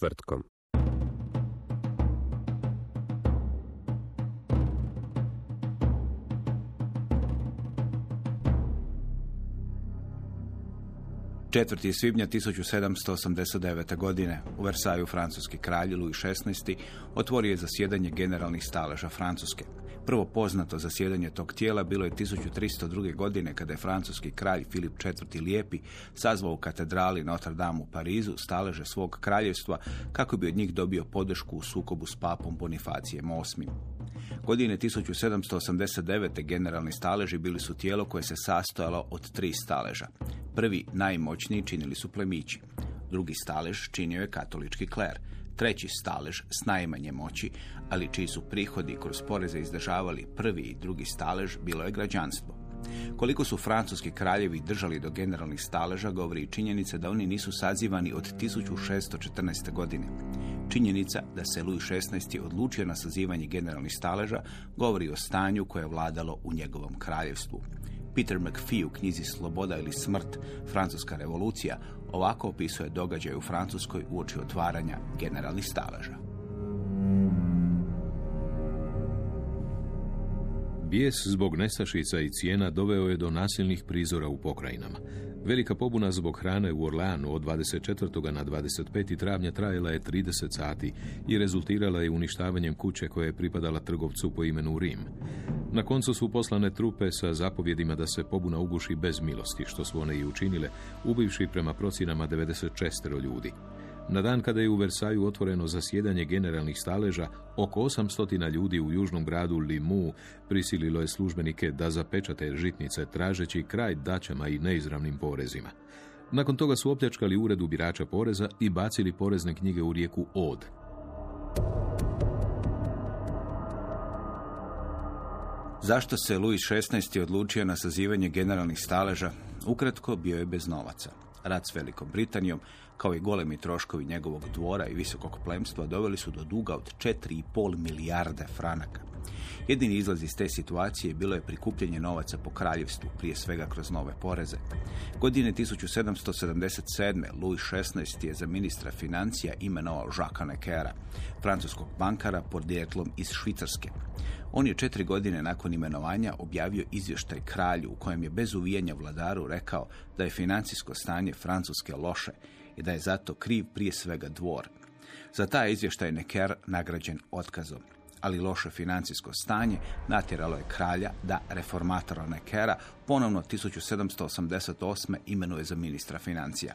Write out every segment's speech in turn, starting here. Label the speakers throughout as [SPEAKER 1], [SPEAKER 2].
[SPEAKER 1] Četvrtkom.
[SPEAKER 2] Četvrti svibnja 1789. godine u Versaju francuski kralj Louis XVI. otvorio je zasjedanje generalnih staleža Francuske. Prvo poznato zasjedanje tog tijela bilo je 1302. godine kada je francuski kralj Filip IV. Lijepi sazvao u katedrali Notre Dame u Parizu staleže svog kraljevstva kako bi od njih dobio podršku u sukobu s papom Bonifacijem VIII. Godine 1789. generalni staleži bili su tijelo koje se sastojalo od tri staleža. Prvi, najmoćniji, činili su plemići. Drugi stalež činio je katolički kler. Treći stalež s najmanje moći, ali čiji su prihodi kroz poreze izdržavali prvi i drugi stalež, bilo je građanstvo. Koliko su francuski kraljevi držali do generalnih staleža, govori i činjenica da oni nisu sazivani od 1614. godine. Činjenica da se Louis XVI. odlučio na sazivanje generalnih staleža govori o stanju koje je vladalo u njegovom kraljevstvu. Peter McPhee u knjizi Sloboda ili smrt, Francuska revolucija, ovako opisuje događaj u Francuskoj uoči otvaranja generalnih staleža.
[SPEAKER 3] Bijes zbog nestašica i cijena doveo je do nasilnih prizora u pokrajinama. Velika pobuna zbog hrane u Orleanu od 24. na 25. travnja trajala je 30 sati i rezultirala je uništavanjem kuće koja je pripadala trgovcu po imenu Rim. Na koncu su poslane trupe sa zapovjedima da se pobuna uguši bez milosti, što su one i učinile, ubivši prema procjenama 96 ljudi. Na dan kada je u Versaju otvoreno zasjedanje generalnih staleža, oko 800 ljudi u južnom gradu Limu prisililo je službenike da zapečate žitnice tražeći kraj daćama i neizravnim porezima. Nakon toga su opljačkali ured ubirača poreza i bacili porezne knjige u rijeku Od.
[SPEAKER 2] Zašto se Louis XVI. odlučio na sazivanje generalnih staleža? Ukratko, bio je bez novaca. Rat s Velikom Britanijom, kao i golemi troškovi njegovog dvora i visokog plemstva, doveli su do duga od 4,5 milijarde franaka. Jedini izlaz iz te situacije bilo je prikupljanje novaca po kraljevstvu, prije svega kroz nove poreze. Godine 1777. Louis XVI. je za ministra financija imenovao Jacques Neckera, francuskog bankara podrijetlom iz Švicarske. On je četiri godine nakon imenovanja objavio izvještaj kralju u kojem je bez uvijanja vladaru rekao da je financijsko stanje Francuske loše i da je zato kriv prije svega dvor. Za taj izvještaj Necker nagrađen otkazom ali loše financijsko stanje natjeralo je kralja da reformatora Nekera ponovno 1788. imenuje za ministra financija.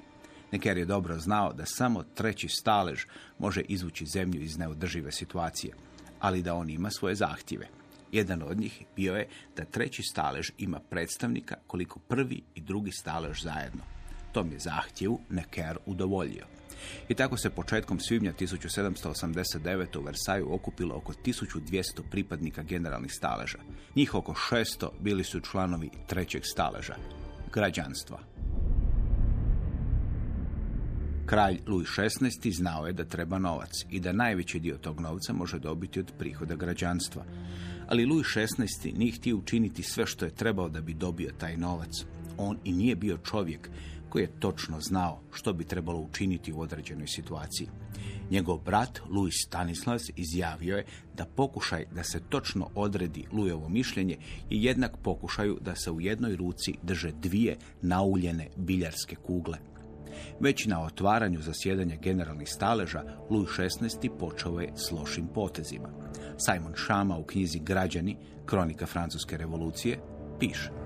[SPEAKER 2] Neker je dobro znao da samo treći stalež može izvući zemlju iz neodržive situacije, ali da on ima svoje zahtjeve. Jedan od njih bio je da treći stalež ima predstavnika koliko prvi i drugi stalež zajedno. Tom je zahtjevu Neker udovoljio. I tako se početkom svibnja 1789. u Versaju okupilo oko 1200 pripadnika generalnih staleža. Njih oko 600 bili su članovi trećeg staleža, građanstva. Kralj Louis XVI. znao je da treba novac i da najveći dio tog novca može dobiti od prihoda građanstva. Ali Louis XVI. nije htio učiniti sve što je trebao da bi dobio taj novac. On i nije bio čovjek je točno znao što bi trebalo učiniti u određenoj situaciji. Njegov brat, Louis Stanislas, izjavio je da pokušaj da se točno odredi Lujevo mišljenje je jednak pokušaju da se u jednoj ruci drže dvije nauljene biljarske kugle. Već na otvaranju zasjedanja generalnih staleža, Louis XVI. počeo je s lošim potezima. Simon Šama u knjizi Građani, kronika francuske revolucije, piše.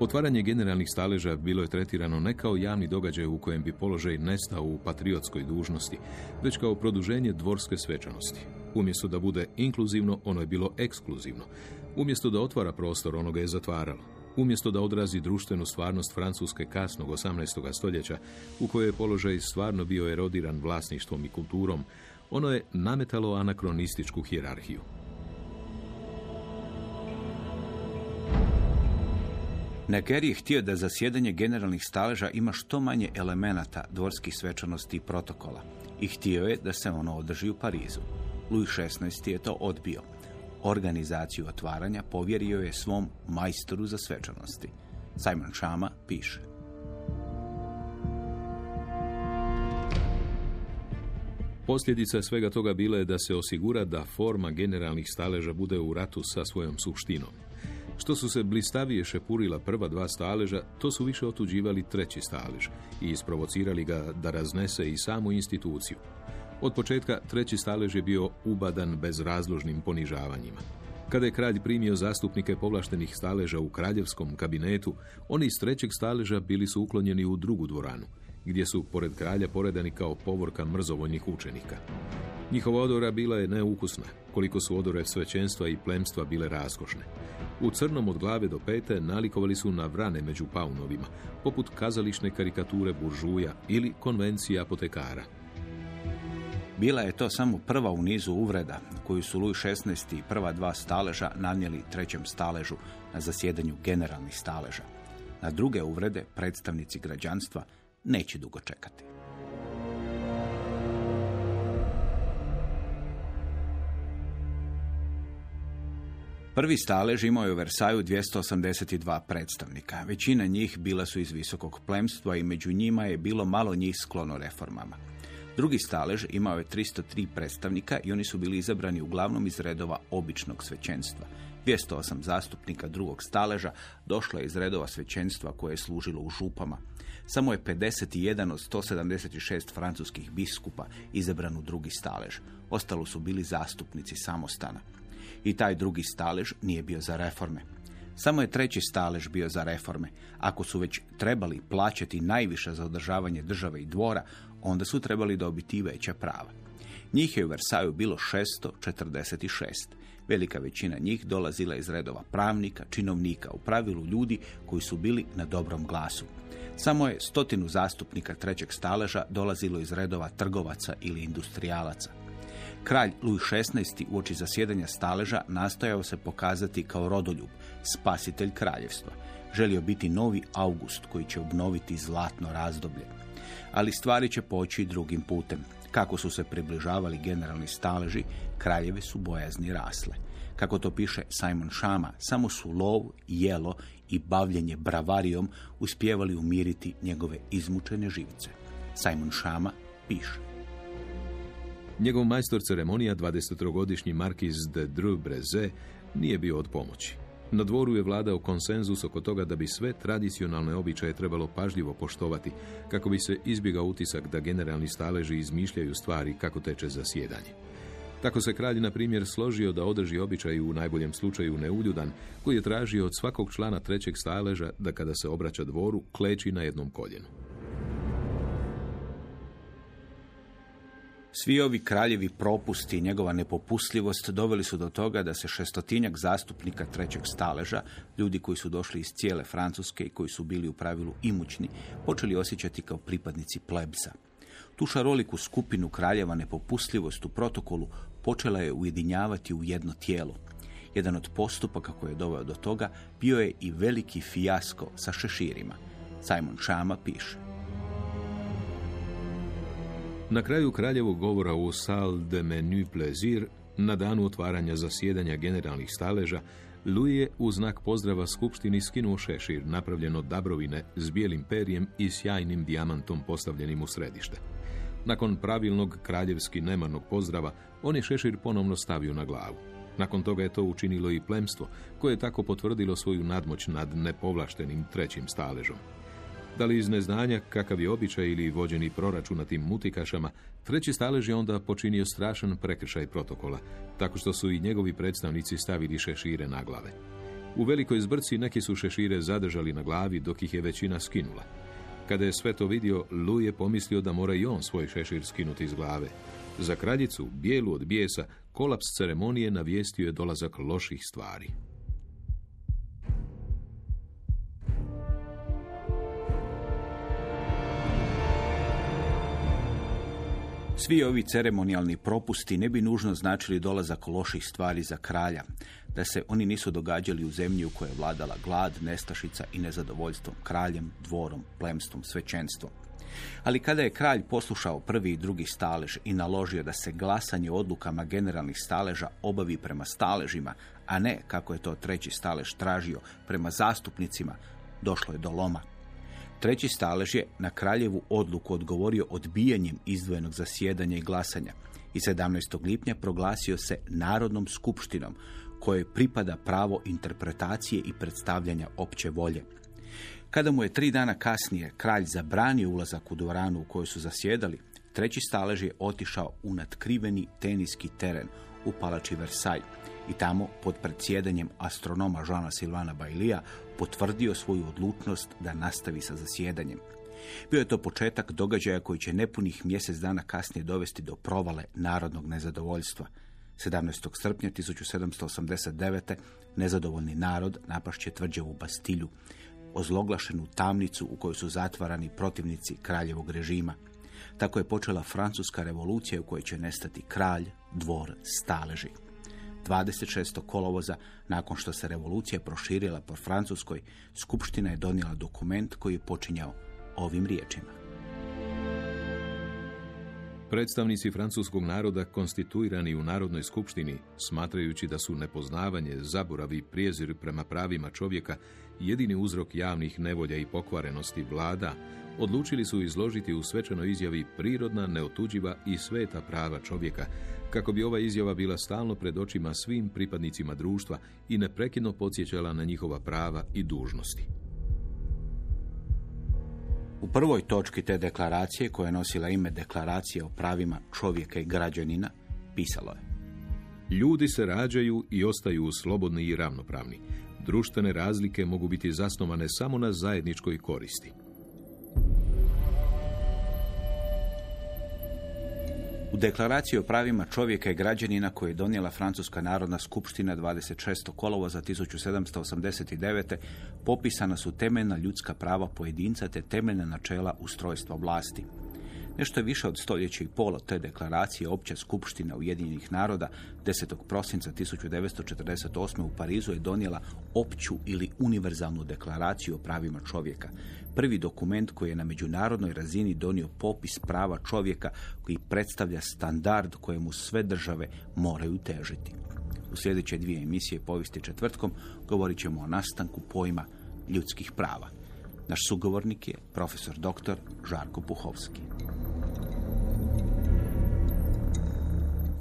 [SPEAKER 3] Otvaranje generalnih staleža bilo je tretirano ne kao javni događaj u kojem bi položaj nestao u patriotskoj dužnosti, već kao produženje dvorske svečanosti. Umjesto da bude inkluzivno, ono je bilo ekskluzivno. Umjesto da otvara prostor, ono ga je zatvaralo. Umjesto da odrazi društvenu stvarnost Francuske kasnog 18. stoljeća, u kojoj je položaj stvarno bio erodiran vlasništvom i kulturom, ono je nametalo anakronističku hijerarhiju.
[SPEAKER 2] Necker je htio da zasjedanje generalnih staleža ima što manje elemenata dvorskih svečanosti i protokola i htio je da se ono održi u Parizu. Louis XVI je to odbio. Organizaciju otvaranja povjerio je svom majstoru za svečanosti. Simon Chama piše.
[SPEAKER 3] Posljedica svega toga bila je da se osigura da forma generalnih staleža bude u ratu sa svojom suštinom. Što su se blistavije šepurila prva dva staleža, to su više otuđivali treći stalež i isprovocirali ga da raznese i samu instituciju. Od početka treći stalež je bio ubadan bezrazložnim ponižavanjima. Kada je kralj primio zastupnike povlaštenih staleža u kraljevskom kabinetu, oni iz trećeg staleža bili su uklonjeni u drugu dvoranu, gdje su pored kralja poredani kao povorka mrzovoljnih učenika. Njihova odora bila je neukusna, koliko su odore svećenstva i plemstva bile raskošne. U crnom od glave do pete nalikovali su na vrane među paunovima, poput kazališne karikature buržuja ili konvencije apotekara.
[SPEAKER 2] Bila je to samo prva u nizu uvreda koju su Louis XVI i prva dva staleža nanijeli trećem staležu na zasjedanju generalnih staleža. Na druge uvrede predstavnici građanstva neće dugo čekati. Prvi stalež imao je u Versaju 282 predstavnika. Većina njih bila su iz visokog plemstva i među njima je bilo malo njih sklono reformama. Drugi stalež imao je 303 predstavnika i oni su bili izabrani uglavnom iz redova običnog svećenstva. 208 zastupnika drugog staleža došlo je iz redova svećenstva koje je služilo u župama. Samo je 51 od 176 francuskih biskupa izabran u drugi stalež. Ostalo su bili zastupnici samostana. I taj drugi stalež nije bio za reforme. Samo je treći stalež bio za reforme. Ako su već trebali plaćati najviše za održavanje države i dvora, onda su trebali dobiti i veća prava. Njih je u Versaju bilo 646. Velika većina njih dolazila iz redova pravnika, činovnika, u pravilu ljudi koji su bili na dobrom glasu. Samo je stotinu zastupnika trećeg staleža dolazilo iz redova trgovaca ili industrijalaca. Kralj Louis XVI. uoči zasjedanja staleža nastojao se pokazati kao rodoljub, spasitelj kraljevstva. Želio biti novi August koji će obnoviti zlatno razdoblje. Ali stvari će poći drugim putem. Kako su se približavali generalni staleži, kraljeve su bojazni rasle. Kako to piše Simon Šama, samo su lov, jelo i bavljenje bravarijom uspjevali umiriti njegove izmučene živice. Simon Šama piše.
[SPEAKER 3] Njegov majstor ceremonija, 23-godišnji markiz de Dreux Breze, nije bio od pomoći. Na dvoru je vladao konsenzus oko toga da bi sve tradicionalne običaje trebalo pažljivo poštovati, kako bi se izbjegao utisak da generalni staleži izmišljaju stvari kako teče zasjedanje. Tako se kralj, na primjer, složio da održi običaj u najboljem slučaju neuljudan, koji je tražio od svakog člana trećeg staleža da kada se obraća dvoru, kleči na jednom koljenu.
[SPEAKER 2] Svi ovi kraljevi propusti i njegova nepopustljivost doveli su do toga da se šestotinjak zastupnika trećeg staleža, ljudi koji su došli iz cijele Francuske i koji su bili u pravilu imućni, počeli osjećati kao pripadnici plebsa. Tu šaroliku skupinu kraljeva nepopustljivost u protokolu počela je ujedinjavati u jedno tijelo. Jedan od postupaka koji je doveo do toga bio je i veliki fijasko sa šeširima. Simon Chama piše.
[SPEAKER 3] Na kraju kraljevog govora u Salle de Menu Plaisir, na danu otvaranja zasjedanja generalnih staleža, Louis je u znak pozdrava skupštini skinuo šešir napravljen od dabrovine s bijelim perijem i sjajnim dijamantom postavljenim u središte. Nakon pravilnog kraljevski nemarnog pozdrava, on je šešir ponovno stavio na glavu. Nakon toga je to učinilo i plemstvo, koje je tako potvrdilo svoju nadmoć nad nepovlaštenim trećim staležom. Da li iz neznanja kakav je običaj ili vođeni proračunatim mutikašama, treći stalež je onda počinio strašan prekršaj protokola, tako što su i njegovi predstavnici stavili šešire na glave. U velikoj zbrci neki su šešire zadržali na glavi dok ih je većina skinula. Kada je sve to vidio, Lu je pomislio da mora i on svoj šešir skinuti iz glave. Za kraljicu, bijelu od bijesa, kolaps ceremonije navijestio je dolazak loših stvari.
[SPEAKER 2] Svi ovi ceremonijalni propusti ne bi nužno značili dolazak loših stvari za kralja, da se oni nisu događali u zemlji u kojoj je vladala glad, nestašica i nezadovoljstvom kraljem, dvorom, plemstvom, svećenstvom. Ali kada je kralj poslušao prvi i drugi stalež i naložio da se glasanje odlukama generalnih staleža obavi prema staležima, a ne, kako je to treći stalež tražio, prema zastupnicima, došlo je do loma. Treći stalež je na kraljevu odluku odgovorio odbijanjem izdvojenog zasjedanja i glasanja i 17. lipnja proglasio se Narodnom skupštinom kojoj pripada pravo interpretacije i predstavljanja opće volje. Kada mu je tri dana kasnije kralj zabranio ulazak u dvoranu u kojoj su zasjedali, treći stalež je otišao u natkriveni teniski teren u palači Versailles i tamo pod predsjedanjem astronoma Žana Silvana Bailija potvrdio svoju odlučnost da nastavi sa zasjedanjem. Bio je to početak događaja koji će nepunih mjesec dana kasnije dovesti do provale narodnog nezadovoljstva. 17. srpnja 1789. nezadovoljni narod napašće tvrđavu Bastilju, ozloglašenu tamnicu u kojoj su zatvarani protivnici kraljevog režima. Tako je počela francuska revolucija u kojoj će nestati kralj, dvor, staleži. 26. kolovoza, nakon što se revolucija proširila po Francuskoj, Skupština je donijela dokument koji je počinjao ovim riječima.
[SPEAKER 3] Predstavnici francuskog naroda konstituirani u Narodnoj skupštini, smatrajući da su nepoznavanje, zaboravi, prijezir prema pravima čovjeka jedini uzrok javnih nevolja i pokvarenosti vlada, odlučili su izložiti u svečanoj izjavi prirodna, neotuđiva i sveta prava čovjeka, kako bi ova izjava bila stalno pred očima svim pripadnicima društva i neprekidno podsjećala na njihova prava i dužnosti.
[SPEAKER 2] U prvoj točki te deklaracije, koja je nosila ime Deklaracije o pravima čovjeka i građanina, pisalo je
[SPEAKER 3] Ljudi se rađaju i ostaju slobodni i ravnopravni. Društvene razlike mogu biti zasnovane samo na zajedničkoj koristi.
[SPEAKER 2] U deklaraciji o pravima čovjeka i građanina koju je donijela Francuska narodna skupština 26. kolovoza 1789. popisana su temeljna ljudska prava pojedinca te temeljna načela ustrojstva vlasti. Nešto je više od stoljeća i pol od te deklaracije Opća skupština Ujedinjenih naroda 10. prosinca 1948. u Parizu je donijela opću ili univerzalnu deklaraciju o pravima čovjeka. Prvi dokument koji je na međunarodnoj razini donio popis prava čovjeka koji predstavlja standard kojemu sve države moraju težiti. U sljedeće dvije emisije povijesti četvrtkom govorit ćemo o nastanku pojma ljudskih prava. Naš sugovornik je profesor dr. Žarko Puhovski.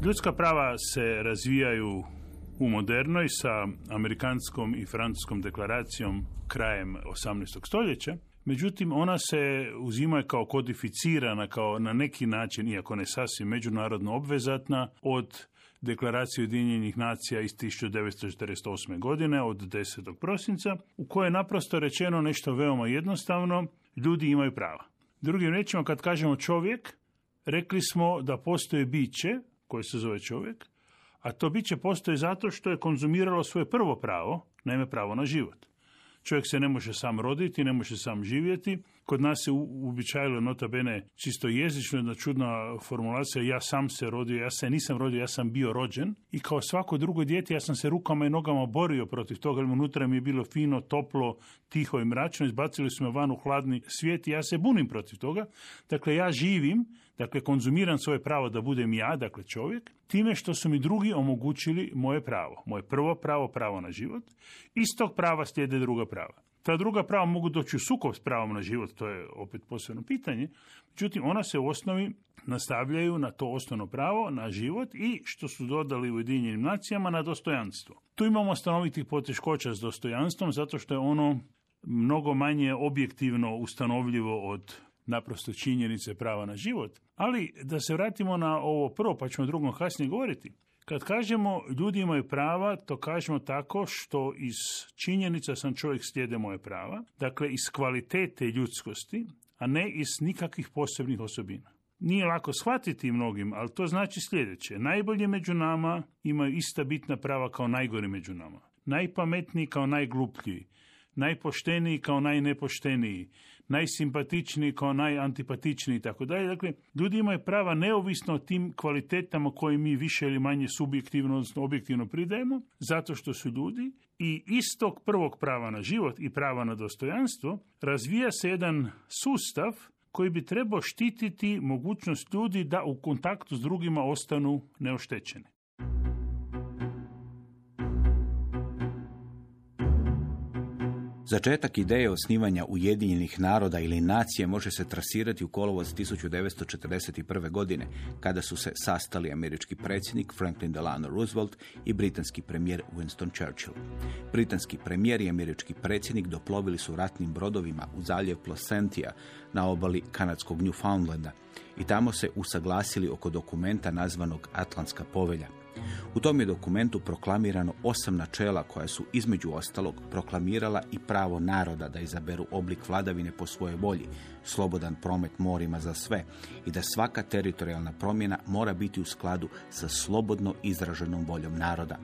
[SPEAKER 4] Ljudska prava se razvijaju u modernoj sa amerikanskom i francuskom deklaracijom krajem 18. stoljeća. Međutim, ona se uzima kao kodificirana, kao na neki način, iako ne sasvim međunarodno obvezatna, od deklaracije Ujedinjenih nacija iz 1948. godine od 10. prosinca, u kojoj je naprosto rečeno nešto veoma jednostavno, ljudi imaju prava. Drugim rečima, kad kažemo čovjek, rekli smo da postoje biće koje se zove čovjek, a to biće postoji zato što je konzumiralo svoje prvo pravo, naime pravo na život. Čovjek se ne može sam roditi, ne može sam živjeti. Kod nas se uobičajilo nota bene čisto jezično jedna čudna formulacija ja sam se rodio, ja se nisam rodio, ja sam bio rođen i kao svako drugo dijete ja sam se rukama i nogama borio protiv toga, jer unutra mi je bilo fino, toplo, tiho i mračno, izbacili su me van u hladni svijet i ja se bunim protiv toga. Dakle, ja živim Dakle, konzumiram svoje pravo da budem ja, dakle čovjek, time što su mi drugi omogućili moje pravo. Moje prvo pravo, pravo na život. Iz tog prava slijede druga prava. Ta druga prava mogu doći u sukob s pravom na život, to je opet posebno pitanje. Međutim, ona se u osnovi nastavljaju na to osnovno pravo, na život i, što su dodali u Ujedinjenim nacijama, na dostojanstvo. Tu imamo stanovitih poteškoća s dostojanstvom, zato što je ono mnogo manje objektivno ustanovljivo od naprosto činjenice prava na život. Ali da se vratimo na ovo prvo, pa ćemo drugom kasnije govoriti. Kad kažemo ljudi imaju prava, to kažemo tako što iz činjenica sam čovjek slijede moje prava, dakle iz kvalitete ljudskosti, a ne iz nikakvih posebnih osobina. Nije lako shvatiti mnogim, ali to znači sljedeće. Najbolji među nama imaju ista bitna prava kao najgori među nama. Najpametniji kao najgluplji, najpošteniji kao najnepošteniji, najsimpatičniji kao najantipatičniji i tako dalje. Dakle, ljudi imaju prava neovisno o tim kvalitetama koje mi više ili manje subjektivno, odnosno objektivno pridajemo, zato što su ljudi i istog prvog prava na život i prava na dostojanstvo razvija se jedan sustav koji bi trebao štititi mogućnost ljudi da u kontaktu s drugima ostanu neoštećeni.
[SPEAKER 2] Začetak ideje osnivanja Ujedinjenih naroda ili nacije može se trasirati u kolovoz 1941. godine, kada su se sastali američki predsjednik Franklin Delano Roosevelt i britanski premijer Winston Churchill. Britanski premijer i američki predsjednik doplovili su ratnim brodovima u zaljev Placentia na obali kanadskog Newfoundlanda i tamo se usaglasili oko dokumenta nazvanog Atlantska povelja. U tom je dokumentu proklamirano osam načela koja su između ostalog proklamirala i pravo naroda da izaberu oblik vladavine po svojoj volji, slobodan promet morima za sve i da svaka teritorijalna promjena mora biti u skladu sa slobodno izraženom voljom naroda.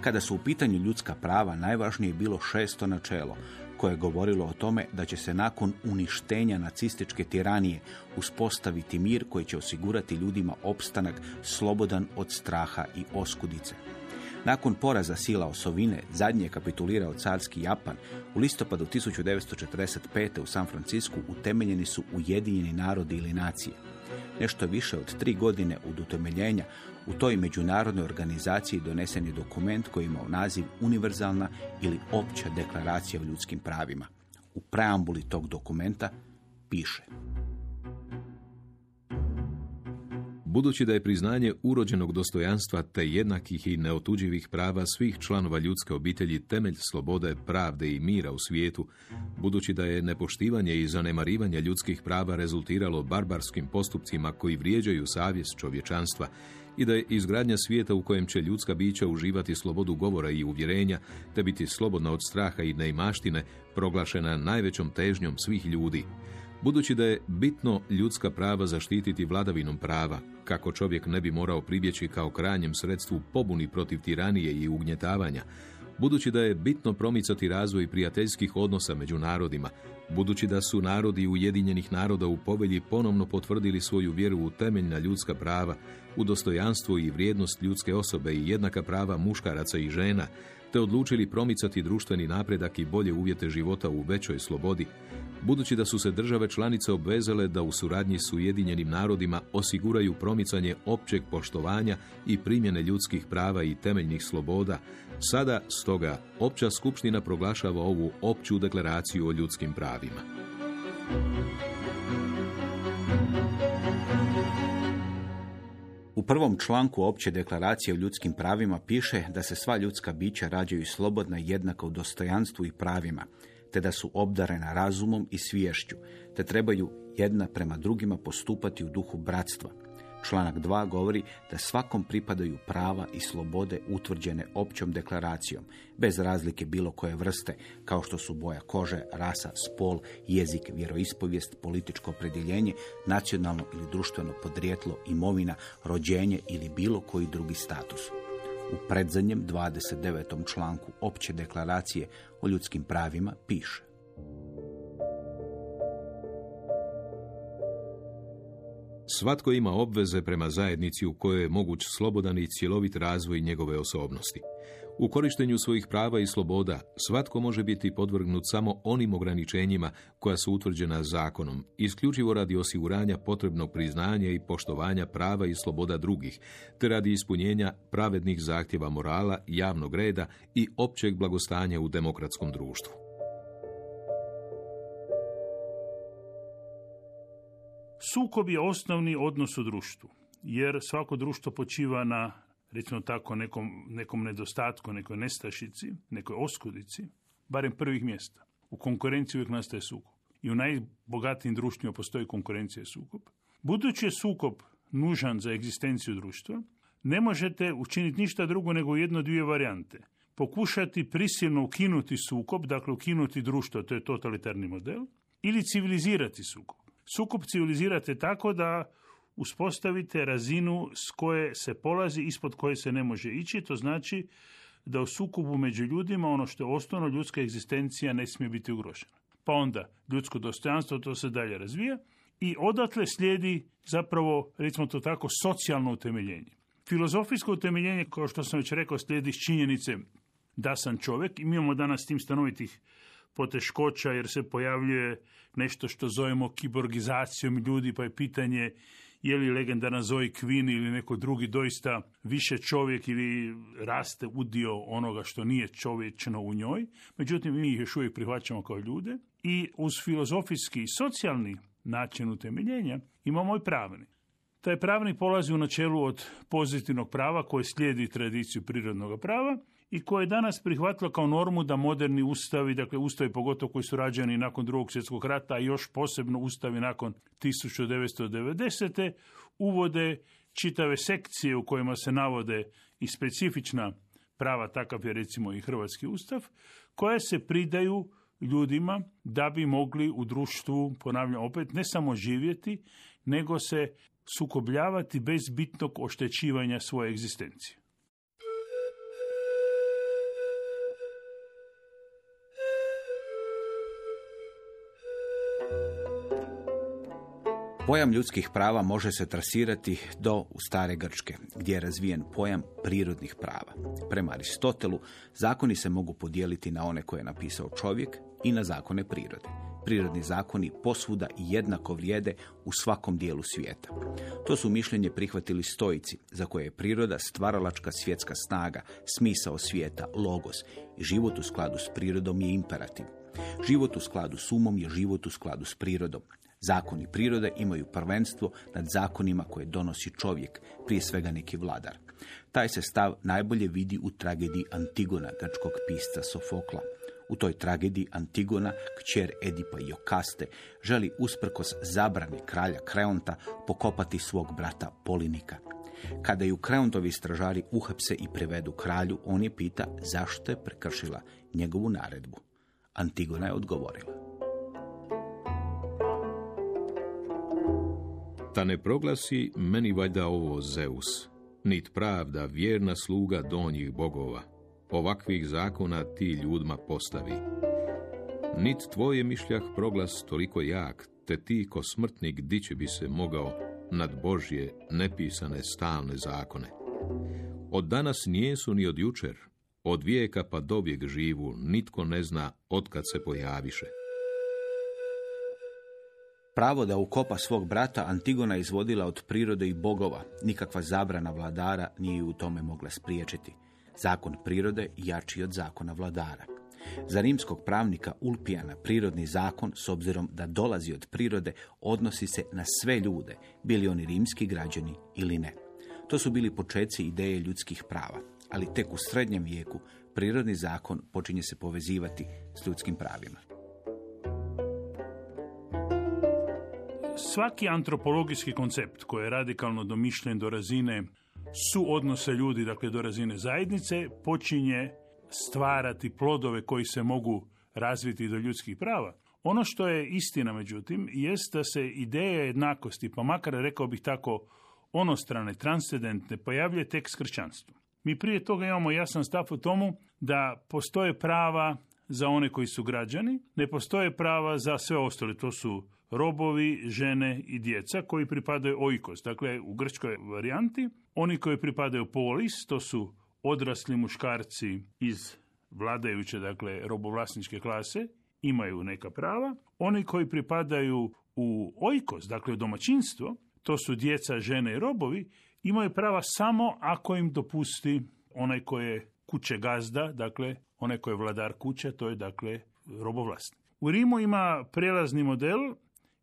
[SPEAKER 2] Kada su u pitanju ljudska prava, najvažnije je bilo šesto načelo, koje je govorilo o tome da će se nakon uništenja nacističke tiranije uspostaviti mir koji će osigurati ljudima opstanak slobodan od straha i oskudice. Nakon poraza sila osovine, zadnje je kapitulirao carski Japan, u listopadu 1945. u San Francisku utemeljeni su Ujedinjeni narodi ili nacije. Nešto više od tri godine od utemeljenja u toj međunarodnoj organizaciji donesen je dokument koji imao naziv Univerzalna ili Opća deklaracija o ljudskim pravima. U preambuli tog dokumenta piše
[SPEAKER 3] Budući da je priznanje urođenog dostojanstva te jednakih i neotuđivih prava svih članova ljudske obitelji temelj slobode, pravde i mira u svijetu, budući da je nepoštivanje i zanemarivanje ljudskih prava rezultiralo barbarskim postupcima koji vrijeđaju savjest čovječanstva i da je izgradnja svijeta u kojem će ljudska bića uživati slobodu govora i uvjerenja, te biti slobodna od straha i neimaštine, proglašena najvećom težnjom svih ljudi. Budući da je bitno ljudska prava zaštititi vladavinom prava, kako čovjek ne bi morao pribjeći kao krajnjem sredstvu pobuni protiv tiranije i ugnjetavanja, budući da je bitno promicati razvoj prijateljskih odnosa među narodima, budući da su narodi Ujedinjenih naroda u povelji ponovno potvrdili svoju vjeru u temeljna ljudska prava, u dostojanstvo i vrijednost ljudske osobe i jednaka prava muškaraca i žena, te odlučili promicati društveni napredak i bolje uvjete života u većoj slobodi, budući da su se države članice obvezale da u suradnji s Ujedinjenim narodima osiguraju promicanje općeg poštovanja i primjene ljudskih prava i temeljnih sloboda, sada stoga Opća skupština proglašava ovu opću deklaraciju o ljudskim pravima.
[SPEAKER 2] U prvom članku opće deklaracije o ljudskim pravima piše da se sva ljudska bića rađaju slobodna i jednaka u dostojanstvu i pravima, te da su obdarena razumom i sviješću, te trebaju jedna prema drugima postupati u duhu bratstva. Članak 2 govori da svakom pripadaju prava i slobode utvrđene općom deklaracijom, bez razlike bilo koje vrste, kao što su boja kože, rasa, spol, jezik, vjeroispovijest, političko opredjeljenje, nacionalno ili društveno podrijetlo, imovina, rođenje ili bilo koji drugi status. U predzadnjem 29. članku opće deklaracije o ljudskim pravima piše.
[SPEAKER 3] Svatko ima obveze prema zajednici u kojoj je moguć slobodan i cjelovit razvoj njegove osobnosti. U korištenju svojih prava i sloboda svatko može biti podvrgnut samo onim ograničenjima koja su utvrđena zakonom, isključivo radi osiguranja potrebnog priznanja i poštovanja prava i sloboda drugih, te radi ispunjenja pravednih zahtjeva morala, javnog reda i općeg blagostanja u demokratskom društvu.
[SPEAKER 4] Sukob je osnovni odnos u društvu, jer svako društvo počiva na, recimo tako, nekom, nekom nedostatku, nekoj nestašici, nekoj oskudici, barem prvih mjesta. U konkurenciji uvijek nastaje sukob. I u najbogatijim društvima postoji konkurencija sukob. Budući je sukob nužan za egzistenciju društva, ne možete učiniti ništa drugo nego jedno dvije varijante. Pokušati prisilno ukinuti sukob, dakle ukinuti društvo, to je totalitarni model, ili civilizirati sukob. Sukob civilizirate tako da uspostavite razinu s koje se polazi, ispod koje se ne može ići, to znači da u sukobu među ljudima ono što je osnovno ljudska egzistencija ne smije biti ugrožena. Pa onda ljudsko dostojanstvo to se dalje razvija i odatle slijedi zapravo, recimo to tako, socijalno utemeljenje. Filozofijsko utemeljenje, kao što sam već rekao, slijedi iz činjenice da sam čovjek i mi imamo danas tim stanovitih poteškoća jer se pojavljuje nešto što zovemo kiborgizacijom ljudi, pa je pitanje je li legendarna Zoe Queen ili neko drugi doista više čovjek ili raste udio onoga što nije čovječno u njoj. Međutim, mi ih još uvijek prihvaćamo kao ljude i uz filozofijski i socijalni način utemeljenja imamo i pravni. Taj pravni polazi u načelu od pozitivnog prava koje slijedi tradiciju prirodnog prava i koje je danas prihvatilo kao normu da moderni ustavi, dakle ustavi pogotovo koji su rađeni nakon drugog svjetskog rata, a još posebno ustavi nakon 1990. uvode čitave sekcije u kojima se navode i specifična prava, takav je recimo i Hrvatski ustav, koje se pridaju ljudima da bi mogli u društvu, ponavljam opet, ne samo živjeti, nego se sukobljavati bez bitnog oštećivanja svoje egzistencije.
[SPEAKER 2] Pojam ljudskih prava može se trasirati do stare Grčke, gdje je razvijen pojam prirodnih prava. Prema Aristotelu, zakoni se mogu podijeliti na one koje je napisao čovjek i na zakone prirode. Prirodni zakoni posvuda i jednako vrijede u svakom dijelu svijeta. To su mišljenje prihvatili stojici, za koje je priroda stvaralačka svjetska snaga, smisao svijeta, logos život u skladu s prirodom je imperativ. Život u skladu s umom je život u skladu s prirodom. Zakoni prirode imaju prvenstvo nad zakonima koje donosi čovjek, prije svega neki vladar. Taj se stav najbolje vidi u tragediji Antigona, grčkog pisca Sofokla. U toj tragediji Antigona, kćer Edipa i Okaste, želi usprkos zabrani kralja Kreonta pokopati svog brata Polinika. Kada ju Kreontovi stražari uhapse i prevedu kralju, on je pita zašto je prekršila njegovu naredbu. Antigona je odgovorila.
[SPEAKER 3] Ta ne proglasi meni valjda ovo Zeus, nit pravda vjerna sluga donjih bogova. Ovakvih zakona ti ljudima postavi. Nit tvoje mišljah proglas toliko jak, te ti ko smrtnik dići bi se mogao nad Božje nepisane stalne zakone. Od danas nijesu ni od jučer, od vijeka pa do živu, nitko ne zna otkad se pojaviše.
[SPEAKER 2] Pravo da ukopa svog brata Antigona izvodila od prirode i bogova. Nikakva zabrana vladara nije ju u tome mogla spriječiti. Zakon prirode jači od zakona vladara. Za rimskog pravnika Ulpijana prirodni zakon, s obzirom da dolazi od prirode, odnosi se na sve ljude, bili oni rimski građani ili ne. To su bili počeci ideje ljudskih prava, ali tek u srednjem vijeku prirodni zakon počinje se povezivati s ljudskim pravima.
[SPEAKER 4] Svaki antropologijski koncept koji je radikalno domišljen do razine suodnose ljudi, dakle do razine zajednice, počinje stvarati plodove koji se mogu razviti do ljudskih prava. Ono što je istina, međutim, jest da se ideja jednakosti, pa makar rekao bih tako onostrane, transcendentne, pojavljuje tek s kršćanstvom. Mi prije toga imamo jasan stav u tomu da postoje prava za one koji su građani, ne postoje prava za sve ostale, to su robovi, žene i djeca koji pripadaju oikos. Dakle, u grčkoj varijanti, oni koji pripadaju polis, to su odrasli muškarci iz vladajuće, dakle, robovlasničke klase, imaju neka prava. Oni koji pripadaju u oikos, dakle, domaćinstvo, to su djeca, žene i robovi, imaju prava samo ako im dopusti onaj koji je kuće gazda, dakle, onaj koji je vladar kuće, to je, dakle, robovlasnik. U Rimu ima prelazni model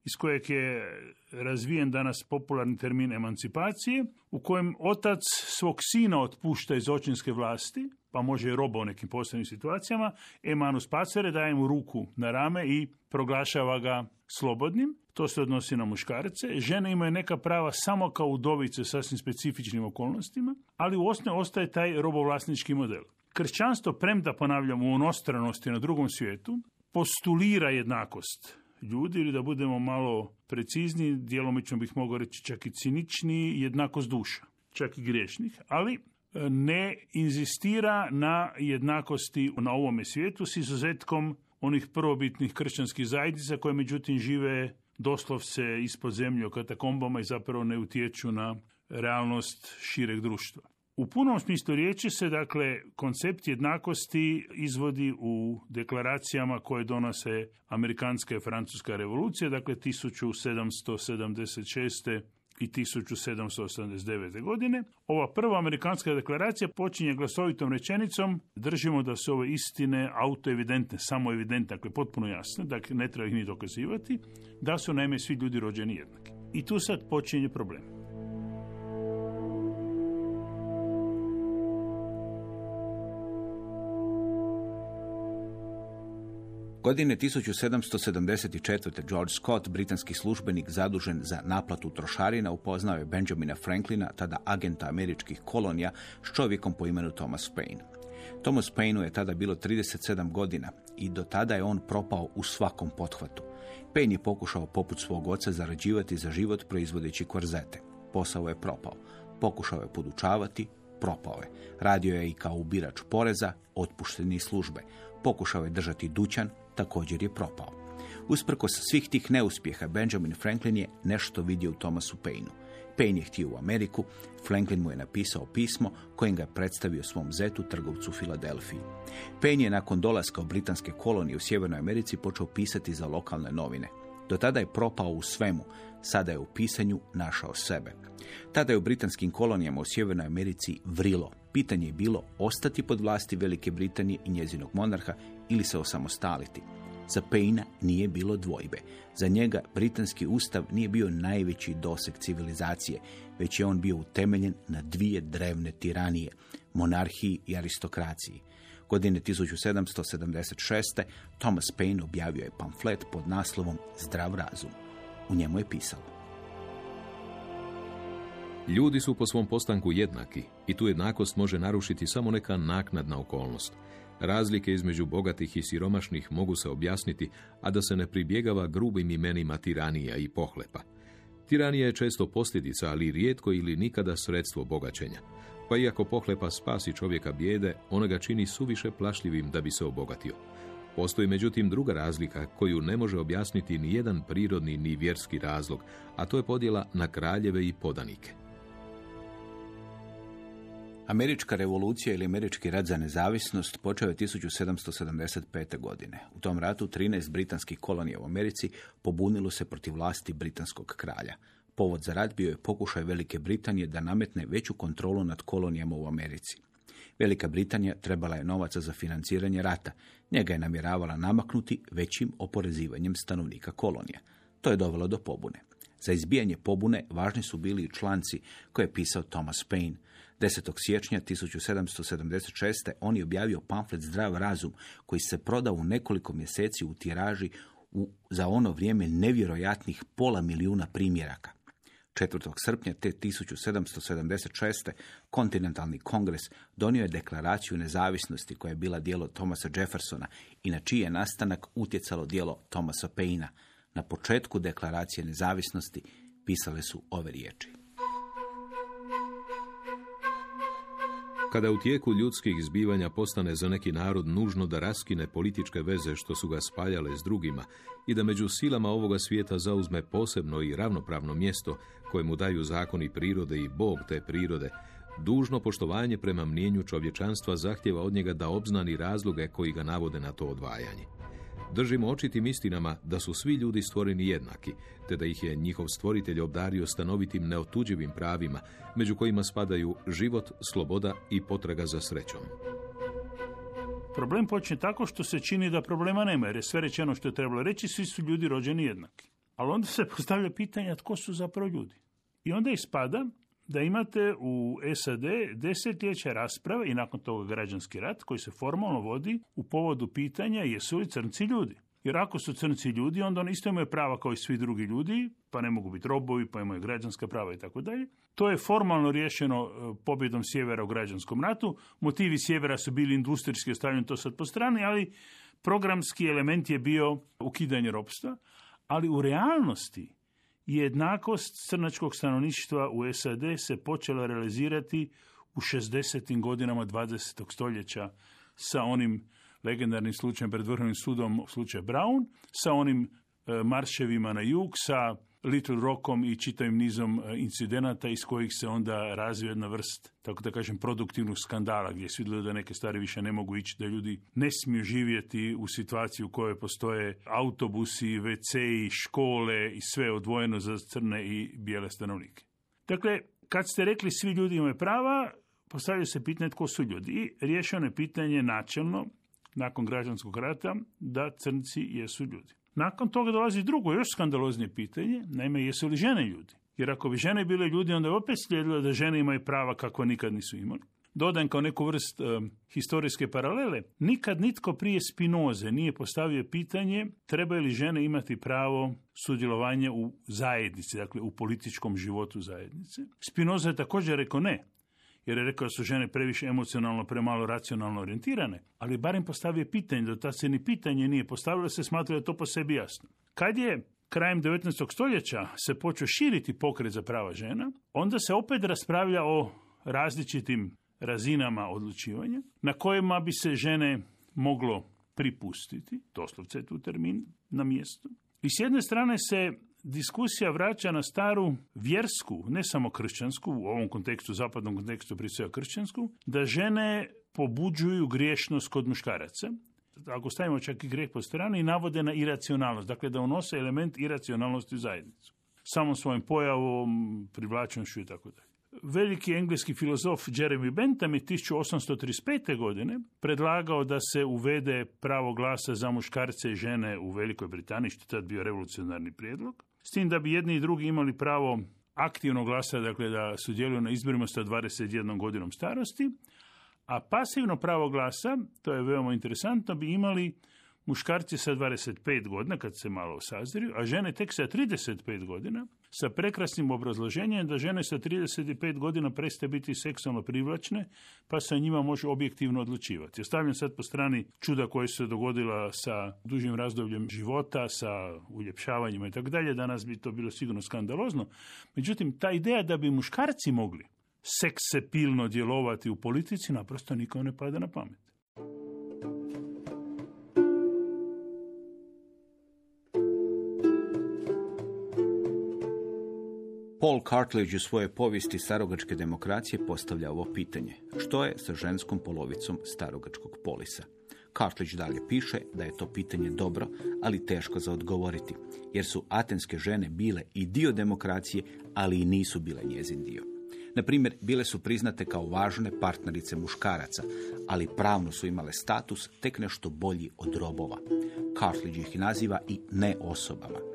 [SPEAKER 4] iz kojeg je razvijen danas popularni termin emancipacije, u kojem otac svog sina otpušta iz očinske vlasti, pa može i roba u nekim posebnim situacijama, emanus pacere daje mu ruku na rame i proglašava ga slobodnim. To se odnosi na muškarce. Žene imaju neka prava samo kao udovice sasvim specifičnim okolnostima, ali u osnovi ostaje taj robovlasnički model. Kršćanstvo, premda ponavljam u onostranosti na drugom svijetu, postulira jednakost ljudi ili da budemo malo precizni, djelomično bih mogao reći čak i cinični, jednakost duša, čak i griješnih, ali e, ne inzistira na jednakosti na ovome svijetu s izuzetkom onih prvobitnih kršćanskih zajednica koje međutim žive doslovce ispod zemlje u katakombama i zapravo ne utječu na realnost šireg društva. U punom smislu riječi se, dakle, koncept jednakosti izvodi u deklaracijama koje donose Amerikanska i Francuska revolucija, dakle 1776 i 1789. godine. Ova prva amerikanska deklaracija počinje glasovitom rečenicom držimo da su ove istine autoevidentne, samo evidentne, dakle potpuno jasne, dakle ne treba ih ni dokazivati, da su naime svi ljudi rođeni jednaki. I tu sad počinje problem.
[SPEAKER 2] Godine 1774. George Scott, britanski službenik zadužen za naplatu trošarina, upoznao je Benjamina Franklina, tada agenta američkih kolonija, s čovjekom po imenu Thomas Paine. Thomas Paineu je tada bilo 37 godina i do tada je on propao u svakom pothvatu. Paine je pokušao poput svog oca zarađivati za život proizvodeći korzete. Posao je propao. Pokušao je podučavati, propao je. Radio je i kao ubirač poreza, otpušteni službe. Pokušao je držati dućan, također je propao. Usprkos svih tih neuspjeha, Benjamin Franklin je nešto vidio u Thomasu Paineu. Paine je htio u Ameriku, Franklin mu je napisao pismo kojim ga je predstavio svom zetu trgovcu u Filadelfiji. Paine je nakon dolaska u britanske kolonije u Sjevernoj Americi počeo pisati za lokalne novine. Do tada je propao u svemu, sada je u pisanju našao sebe. Tada je u britanskim kolonijama u Sjevernoj Americi vrilo. Pitanje je bilo ostati pod vlasti Velike Britanije i njezinog monarha ili se osamostaliti. Za Pejna nije bilo dvojbe. Za njega britanski ustav nije bio najveći doseg civilizacije, već je on bio utemeljen na dvije drevne tiranije, monarhiji i aristokraciji. Godine 1776. Thomas Paine objavio je pamflet pod naslovom Zdrav razum. U njemu je pisalo.
[SPEAKER 3] Ljudi su po svom postanku jednaki i tu jednakost može narušiti samo neka naknadna okolnost – Razlike između bogatih i siromašnih mogu se objasniti, a da se ne pribjegava grubim imenima tiranija i pohlepa. Tiranija je često posljedica, ali rijetko ili nikada sredstvo bogaćenja. Pa iako pohlepa spasi čovjeka bijede, ona ga čini suviše plašljivim da bi se obogatio. Postoji međutim druga razlika koju ne može objasniti ni jedan prirodni ni vjerski razlog, a to je podjela na kraljeve i podanike.
[SPEAKER 2] Američka revolucija ili američki rat za nezavisnost počeo je 1775. godine. U tom ratu 13 britanskih kolonija u Americi pobunilo se protiv vlasti britanskog kralja. Povod za rat bio je pokušaj Velike Britanije da nametne veću kontrolu nad kolonijama u Americi. Velika Britanija trebala je novaca za financiranje rata. Njega je namjeravala namaknuti većim oporezivanjem stanovnika kolonija. To je dovelo do pobune. Za izbijanje pobune važni su bili i članci koje je pisao Thomas Paine, 10. siječnja 1776. on je objavio pamflet Zdrav razum koji se prodao u nekoliko mjeseci u tiraži u, za ono vrijeme nevjerojatnih pola milijuna primjeraka. 4. srpnja te 1776. kontinentalni kongres donio je deklaraciju nezavisnosti koja je bila dijelo Thomasa Jeffersona i na čiji je nastanak utjecalo dijelo Thomasa Paina. Na početku deklaracije nezavisnosti pisale su ove riječi.
[SPEAKER 3] Kada u tijeku ljudskih zbivanja postane za neki narod nužno da raskine političke veze što su ga spaljale s drugima i da među silama ovoga svijeta zauzme posebno i ravnopravno mjesto koje mu daju zakoni prirode i Bog te prirode, dužno poštovanje prema mnijenju čovječanstva zahtjeva od njega da obznani razloge koji ga navode na to odvajanje. Držimo očitim istinama da su svi ljudi stvoreni jednaki, te da ih je njihov stvoritelj obdario stanovitim neotuđivim pravima, među kojima spadaju život, sloboda i potraga za srećom.
[SPEAKER 4] Problem počne tako što se čini da problema nema, jer je sve rečeno što je trebalo reći, svi su ljudi rođeni jednaki. Ali onda se postavlja pitanja tko su zapravo ljudi. I onda ispada da imate u SAD desetljeća rasprave i nakon toga građanski rat koji se formalno vodi u povodu pitanja jesu li crnci ljudi. Jer ako su crnci ljudi, onda oni isto imaju prava kao i svi drugi ljudi, pa ne mogu biti robovi, pa imaju građanska prava i tako dalje. To je formalno riješeno e, pobjedom sjevera u građanskom ratu. Motivi sjevera su bili industrijski, ostavljeni to sad po strani, ali programski element je bio ukidanje ropstva, ali u realnosti jednakost crnačkog stanovništva u SAD se počela realizirati u 60. godinama 20. stoljeća sa onim legendarnim slučajem pred Vrhovnim sudom slučaj Brown, sa onim e, marševima na jug, sa Little Rockom i čitavim nizom e, incidenata iz kojih se onda razvije jedna vrst, tako da kažem, produktivnog skandala gdje se vidjelo da neke stvari više ne mogu ići, da ljudi ne smiju živjeti u situaciji u kojoj postoje autobusi, WC, škole i sve odvojeno za crne i bijele stanovnike. Dakle, kad ste rekli svi ljudi imaju prava, postavlja se pitanje tko su ljudi. I riješeno je pitanje načelno, nakon građanskog rata, da crnci jesu ljudi. Nakon toga dolazi drugo, još skandaloznije pitanje, naime, jesu li žene ljudi? Jer ako bi žene bile ljudi, onda je opet slijedilo da žene imaju prava kako nikad nisu imali. Dodajem kao neku vrst e, historijske paralele, nikad nitko prije Spinoze nije postavio pitanje trebaju li žene imati pravo sudjelovanja u zajednici, dakle u političkom životu zajednice. Spinoza je također rekao ne, jer je rekao da su žene previše emocionalno, premalo racionalno orijentirane, ali barem postavio pitanje, da ta se ni pitanje nije postavilo, se smatra da je to po sebi jasno. Kad je krajem 19. stoljeća se počeo širiti pokret za prava žena, onda se opet raspravlja o različitim razinama odlučivanja na kojima bi se žene moglo pripustiti, doslovce je tu termin na mjestu. I s jedne strane se diskusija vraća na staru vjersku, ne samo kršćansku, u ovom kontekstu, zapadnom kontekstu prije svega kršćansku, da žene pobuđuju griješnost kod muškaraca, ako stavimo čak i grijeh po strani, navode na iracionalnost, dakle da unose element iracionalnosti u zajednicu. Samom svojim pojavom, privlačnošću i tako. Veliki engleski filozof Jeremy Bentham je 1835. godine predlagao da se uvede pravo glasa za muškarce i žene u Velikoj Britaniji, što je tad bio revolucionarni prijedlog. S tim da bi jedni i drugi imali pravo aktivno glasa, dakle da sudjeluju na izborima sa 21 godinom starosti, a pasivno pravo glasa, to je veoma interesantno, bi imali muškarci sa 25 godina, kad se malo sazriju, a žene tek sa 35 godina, sa prekrasnim obrazloženjem da žene sa 35 godina prestaje biti seksualno privlačne, pa se njima može objektivno odlučivati. Ostavljam sad po strani čuda koje se dogodila sa dužim razdobljem života, sa uljepšavanjima i tako dalje, danas bi to bilo sigurno skandalozno. Međutim, ta ideja da bi muškarci mogli seksepilno djelovati u politici naprosto nikom ne pada na pamet.
[SPEAKER 2] Paul Cartledge u svojoj povijesti starogačke demokracije postavlja ovo pitanje. Što je sa ženskom polovicom starogačkog polisa? Cartledge dalje piše da je to pitanje dobro, ali teško za odgovoriti, jer su atenske žene bile i dio demokracije, ali i nisu bile njezin dio. Na primjer, bile su priznate kao važne partnerice muškaraca, ali pravno su imale status tek nešto bolji od robova. Cartledge ih naziva i ne osobama.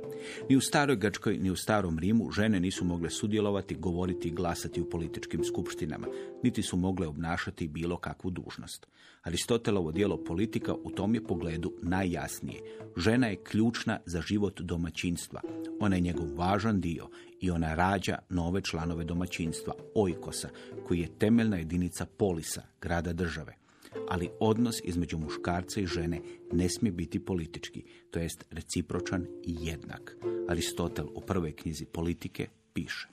[SPEAKER 2] Ni u staroj Grčkoj, ni u starom Rimu žene nisu mogle sudjelovati, govoriti i glasati u političkim skupštinama, niti su mogle obnašati bilo kakvu dužnost. Aristotelovo dijelo politika u tom je pogledu najjasnije. Žena je ključna za život domaćinstva. Ona je njegov važan dio i ona rađa nove članove domaćinstva, ojkosa, koji je temeljna jedinica polisa, grada države ali odnos između muškarca i žene ne smije biti politički, to jest recipročan i jednak. Aristotel u prvoj knjizi politike piše.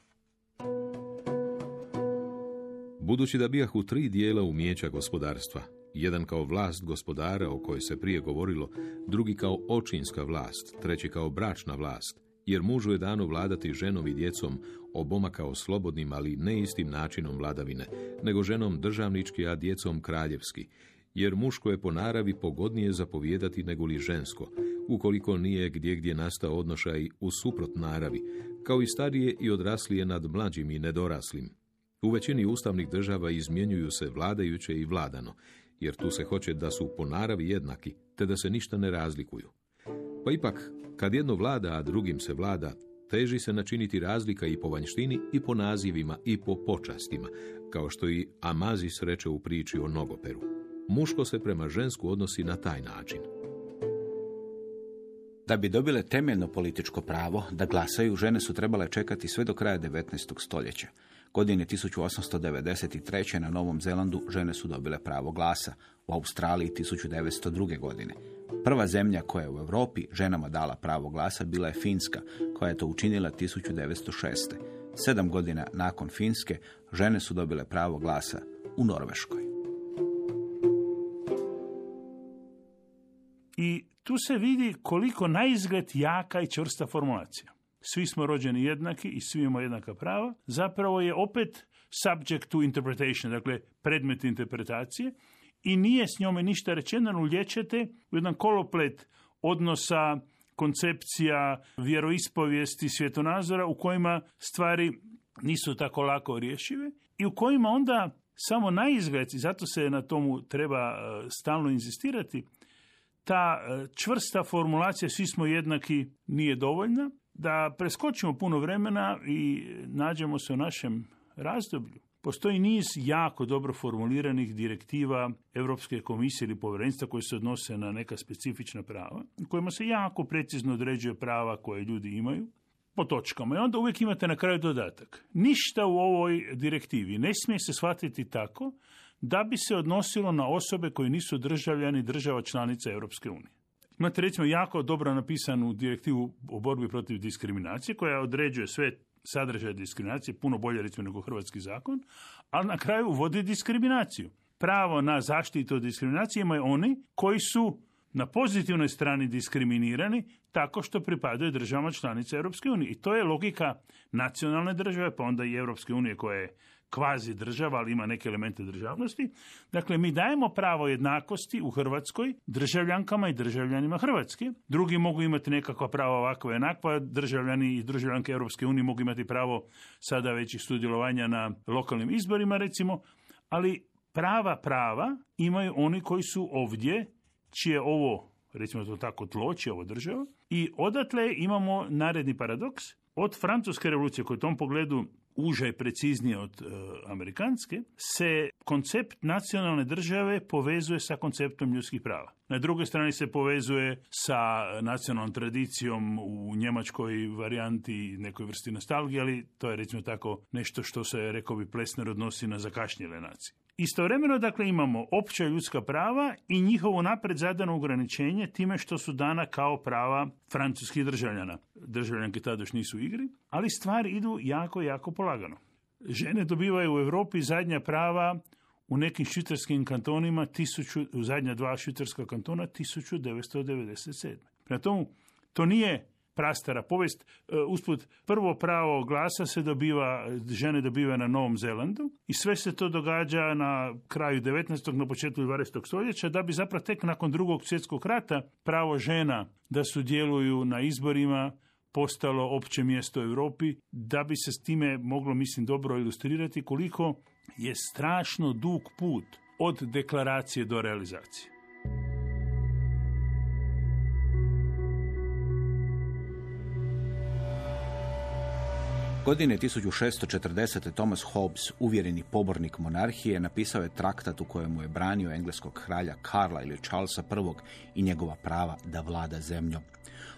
[SPEAKER 3] Budući da bijah u tri dijela umijeća gospodarstva, jedan kao vlast gospodara o kojoj se prije govorilo, drugi kao očinska vlast, treći kao bračna vlast, jer mužu je dano vladati ženom i djecom, oboma kao slobodnim, ali ne istim načinom vladavine, nego ženom državnički, a djecom kraljevski, jer muško je po naravi pogodnije zapovijedati nego li žensko, ukoliko nije gdje gdje nastao odnošaj u suprot naravi, kao i starije i odraslije nad mlađim i nedoraslim. U većini ustavnih država izmjenjuju se vladajuće i vladano, jer tu se hoće da su po naravi jednaki, te da se ništa ne razlikuju. Pa ipak, kad jedno vlada, a drugim se vlada, Teži se načiniti razlika i po vanjštini i po nazivima i po počastima, kao što i Amazis reče u priči o nogoperu. Muško se prema žensku odnosi na taj način.
[SPEAKER 2] Da bi dobile temeljno političko pravo da glasaju, žene su trebale čekati sve do kraja 19. stoljeća. Godine 1893. na Novom Zelandu žene su dobile pravo glasa, u Australiji 1902. godine. Prva zemlja koja je u Europi ženama dala pravo glasa bila je Finska, koja je to učinila 1906. Sedam godina nakon Finske, žene su dobile pravo glasa u Norveškoj.
[SPEAKER 4] I tu se vidi koliko na izgled jaka i čvrsta formulacija. Svi smo rođeni jednaki i svi imamo jednaka prava. Zapravo je opet subject to interpretation, dakle predmet interpretacije i nije s njome ništa rečeno, ulječete u jedan koloplet odnosa, koncepcija, vjeroispovijesti, svjetonazora u kojima stvari nisu tako lako rješive i u kojima onda samo na i zato se na tomu treba e, stalno inzistirati, ta e, čvrsta formulacija svi smo jednaki nije dovoljna, da preskočimo puno vremena i nađemo se u našem razdoblju. Postoji niz jako dobro formuliranih direktiva Europske komisije ili povjerenstva koje se odnose na neka specifična prava, kojima se jako precizno određuje prava koje ljudi imaju po točkama. I onda uvijek imate na kraju dodatak. Ništa u ovoj direktivi ne smije se shvatiti tako da bi se odnosilo na osobe koji nisu državljani država članica Europske unije. Imate recimo jako dobro napisanu direktivu o borbi protiv diskriminacije koja određuje sve sadržaje diskriminacije, puno bolje recimo nego hrvatski zakon, ali na kraju uvodi diskriminaciju. Pravo na zaštitu od diskriminacije imaju oni koji su na pozitivnoj strani diskriminirani tako što pripadaju državama Europske unije. I to je logika nacionalne države, pa onda i unije koja je kvazi država, ali ima neke elemente državnosti. Dakle, mi dajemo pravo jednakosti u Hrvatskoj državljankama i državljanima Hrvatske. Drugi mogu imati nekakva prava ovakva i onakva, državljani i državljanke Europske unije mogu imati pravo sada većih sudjelovanja na lokalnim izborima, recimo, ali prava prava imaju oni koji su ovdje, čije ovo recimo to tako tlo, čije ovo država, i odatle imamo naredni paradoks. Od francuske revolucije, koja u tom pogledu uže i preciznije od e, amerikanske, se koncept nacionalne države povezuje sa konceptom ljudskih prava. Na drugoj strani se povezuje sa nacionalnom tradicijom u njemačkoj varijanti nekoj vrsti nostalgije, ali to je recimo tako nešto što se, rekao bi Plesner, odnosi na zakašnjele nacije. Istovremeno, dakle, imamo opća ljudska prava i njihovo napred zadano ograničenje time što su dana kao prava francuskih državljana. Državljanke tada još nisu u igri, ali stvari idu jako, jako polagano. Žene dobivaju u Europi zadnja prava u nekim švicarskim kantonima, tisuću, u zadnja dva švicarska kantona, 1997. Prema tomu, to nije prastara povijest. E, usput, prvo pravo glasa se dobiva, žene dobiva na Novom Zelandu i sve se to događa na kraju 19. na početku 20. stoljeća, da bi zapravo tek nakon drugog svjetskog rata pravo žena da sudjeluju na izborima postalo opće mjesto u Europi, da bi se s time moglo, mislim, dobro ilustrirati koliko je strašno dug put od deklaracije do realizacije.
[SPEAKER 2] Godine 1640. Thomas Hobbes, uvjereni pobornik monarhije, napisao je traktat u kojemu je branio engleskog kralja Karla ili Charlesa I i njegova prava da vlada zemljom.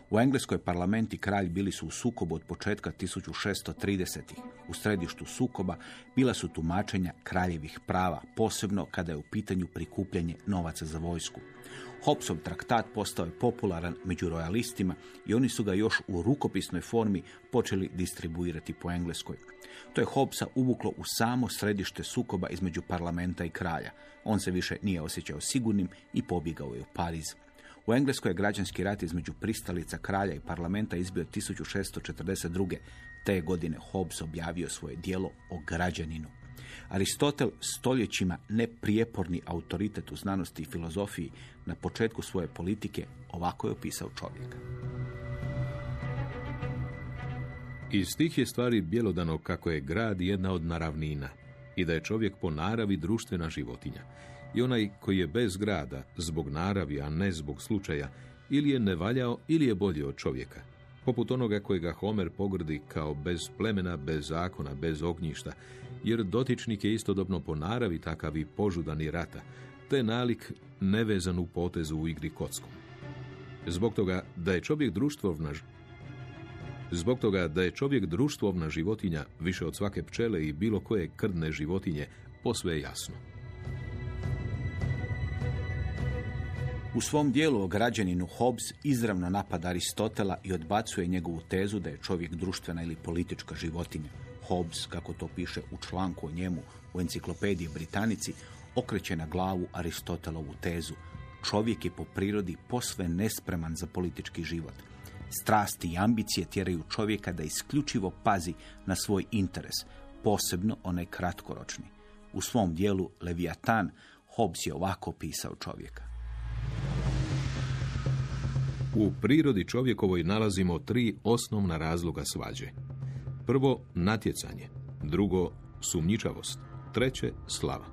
[SPEAKER 2] U Engleskoj parlament i kralj bili su u sukobu od početka 1630. U središtu sukoba bila su tumačenja kraljevih prava, posebno kada je u pitanju prikupljanje novaca za vojsku. Hobbesov traktat postao je popularan među rojalistima i oni su ga još u rukopisnoj formi počeli distribuirati po Engleskoj. To je Hobbesa uvuklo u samo središte sukoba između parlamenta i kralja. On se više nije osjećao sigurnim i pobjegao je u Pariz. U Engleskoj je građanski rat između pristalica kralja i parlamenta izbio 1642. Te godine Hobbes objavio svoje dijelo o građaninu. Aristotel, stoljećima neprijeporni autoritet u znanosti i filozofiji, na početku svoje politike ovako je opisao čovjeka.
[SPEAKER 3] Iz tih je stvari bjelodano kako je grad jedna od naravnina i da je čovjek po naravi društvena životinja. I onaj koji je bez grada, zbog naravi, a ne zbog slučaja, ili je nevaljao ili je bolji od čovjeka. poput onoga kojega Homer pogrdi kao bez plemena, bez zakona, bez ognjišta, jer dotičnik je istodobno po naravi takav i požudan i rata, te nalik nevezan u potezu u igri kockom. Zbog toga da je čovjek društvovna Zbog toga da je čovjek društvovna životinja više od svake pčele i bilo koje krdne životinje, posve je jasno.
[SPEAKER 2] U svom dijelu o građaninu Hobbes izravno napada Aristotela i odbacuje njegovu tezu da je čovjek društvena ili politička životinja. Hobbes, kako to piše u članku o njemu u enciklopediji Britanici, okreće na glavu Aristotelovu tezu. Čovjek je po prirodi posve nespreman za politički život. Strasti i ambicije tjeraju čovjeka da isključivo pazi na svoj interes, posebno onaj kratkoročni. U svom dijelu Leviatan Hobbes je ovako pisao čovjeka.
[SPEAKER 3] U prirodi čovjekovoj nalazimo tri osnovna razloga svađe. Prvo, natjecanje. Drugo, sumnjičavost. Treće, slava.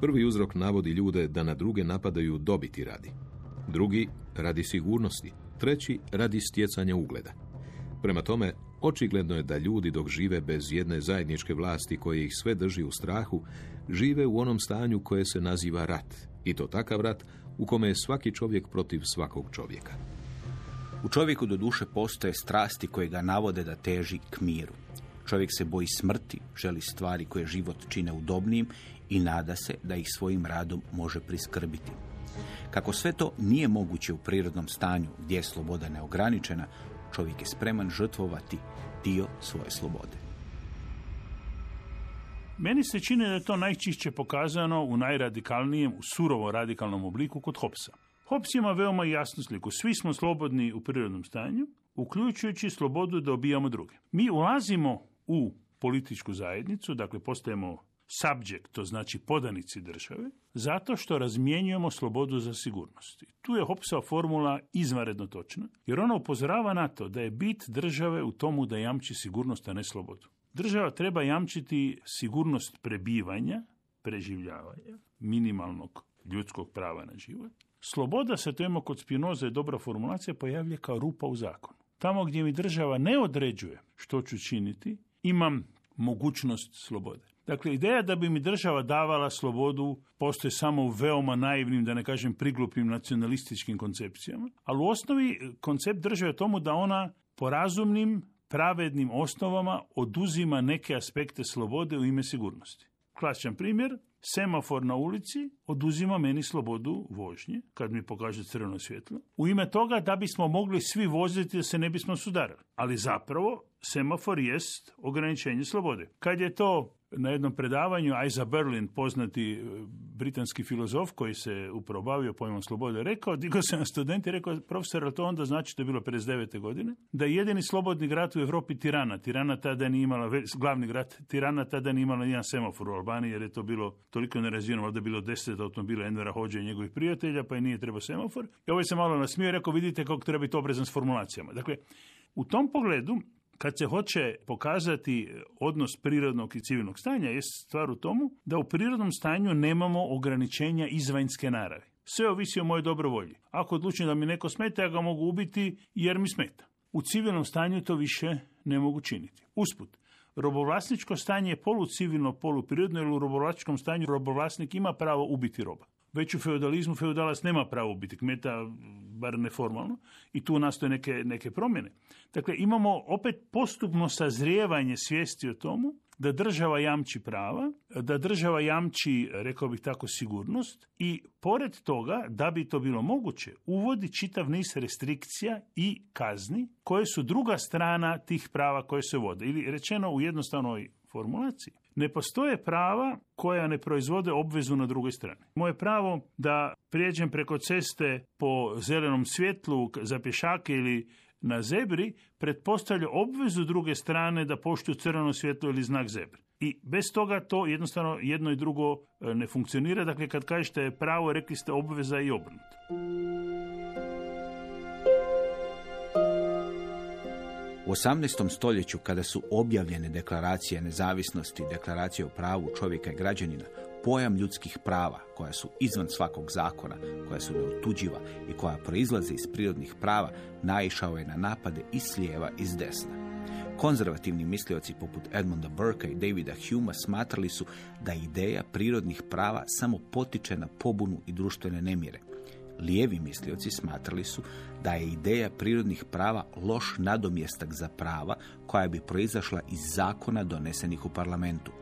[SPEAKER 3] Prvi uzrok navodi ljude da na druge napadaju dobiti radi. Drugi, radi sigurnosti. Treći, radi stjecanja ugleda. Prema tome, očigledno je da ljudi dok žive bez jedne zajedničke vlasti koje ih sve drži u strahu, žive u onom stanju koje se naziva rat. I to takav rat u kome je svaki čovjek protiv svakog čovjeka.
[SPEAKER 2] U čovjeku do duše postoje strasti koje ga navode da teži k miru. Čovjek se boji smrti, želi stvari koje život čine udobnijim i nada se da ih svojim radom može priskrbiti. Kako sve to nije moguće u prirodnom stanju gdje je sloboda neograničena, čovjek je spreman žrtvovati dio svoje slobode.
[SPEAKER 4] Meni se čini da je to najčišće pokazano u najradikalnijem, u surovo radikalnom obliku kod Hopsa. Hobbes ima veoma jasnu sliku. Svi smo slobodni u prirodnom stanju, uključujući slobodu da obijamo druge. Mi ulazimo u političku zajednicu, dakle postajemo subject, to znači podanici države, zato što razmjenjujemo slobodu za sigurnost. Tu je Hobbesova formula izvanredno točna, jer ona upozorava na to da je bit države u tomu da jamči sigurnost, a ne slobodu. Država treba jamčiti sigurnost prebivanja, preživljavanja, minimalnog ljudskog prava na život. Sloboda se, to ima kod Spinoza je dobra formulacija, pojavlja kao rupa u zakonu. Tamo gdje mi država ne određuje što ću činiti, imam mogućnost slobode. Dakle, ideja da bi mi država davala slobodu postoje samo u veoma naivnim, da ne kažem priglupim nacionalističkim koncepcijama, ali u osnovi koncept države je tomu da ona po razumnim, pravednim osnovama oduzima neke aspekte slobode u ime sigurnosti. Klasičan primjer, semafor na ulici oduzima meni slobodu vožnje, kad mi pokaže crveno svjetlo, u ime toga da bismo mogli svi voziti da se ne bismo sudarali. Ali zapravo, semafor jest ograničenje slobode. Kad je to na jednom predavanju Isa Berlin, poznati e, britanski filozof koji se upravo bavio pojmom slobode, rekao, digao se na studenti, rekao, profesor, to onda znači, to je bilo 59. godine, da je jedini slobodni grad u Europi Tirana. Tirana tada nije imala, glavni grad Tirana tada nije imala jedan semafor u Albaniji, jer je to bilo toliko nerazvijeno, valjda bilo deset automobila Envera Hođe i njegovih prijatelja, pa i nije trebao semafor. I ovaj se malo nasmio i rekao, vidite kako treba biti obrezan s formulacijama. Dakle, u tom pogledu kad se hoće pokazati odnos prirodnog i civilnog stanja, je stvar u tomu da u prirodnom stanju nemamo ograničenja izvanjske naravi. Sve ovisi o mojoj dobrovolji. Ako odlučim da mi neko smeta, ja ga mogu ubiti jer mi smeta. U civilnom stanju to više ne mogu činiti. Usput, robovlasničko stanje je polucivilno, poluprirodno, jer u robovlasničkom stanju robovlasnik ima pravo ubiti roba. Već u feudalizmu feudalac nema pravo biti kmeta, bar neformalno, i tu nastoje neke, neke promjene. Dakle, imamo opet postupno sazrijevanje svijesti o tomu da država jamči prava, da država jamči, rekao bih tako, sigurnost i pored toga, da bi to bilo moguće, uvodi čitav niz restrikcija i kazni koje su druga strana tih prava koje se vode. Ili rečeno u jednostavnoj formulaciji, ne postoje prava koja ne proizvode obvezu na drugoj strani. Moje pravo da prijeđem preko ceste po zelenom svjetlu za pješake ili na zebri pretpostavlja obvezu druge strane da poštuju crveno svjetlo ili znak zebri. I bez toga to jednostavno jedno i drugo e, ne funkcionira. Dakle, kad kažete pravo, rekli ste obveza i obrnuto.
[SPEAKER 2] U 18. stoljeću, kada su objavljene deklaracije nezavisnosti deklaracije o pravu čovjeka i građanina, pojam ljudskih prava koja su izvan svakog zakona, koja su neotuđiva i koja proizlaze iz prirodnih prava, naišao je na napade i s lijeva i s desna. Konzervativni mislioci poput Edmunda Burka i Davida Huma smatrali su da ideja prirodnih prava samo potiče na pobunu i društvene nemire. Lijevi mislioci smatrali su da je ideja prirodnih prava loš nadomjestak za prava koja bi proizašla iz zakona donesenih u parlamentu.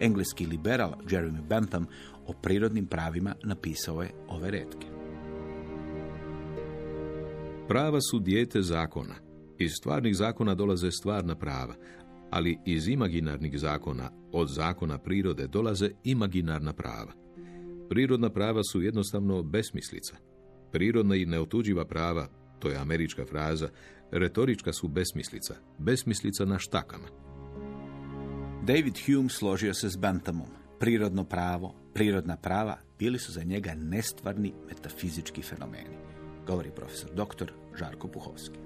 [SPEAKER 2] Engleski liberal Jeremy Bentham o prirodnim pravima napisao je ove redke.
[SPEAKER 3] Prava su dijete zakona. Iz stvarnih zakona dolaze stvarna prava, ali iz imaginarnih zakona, od zakona prirode, dolaze imaginarna prava. Prirodna prava su jednostavno besmislica. Prirodna i neotuđiva prava, to je američka fraza, retorička su besmislica, besmislica na štakama.
[SPEAKER 2] David Hume složio se s Benthamom. Prirodno pravo, prirodna prava bili su za njega nestvarni metafizički fenomeni, govori profesor dr. Žarko Puhovski.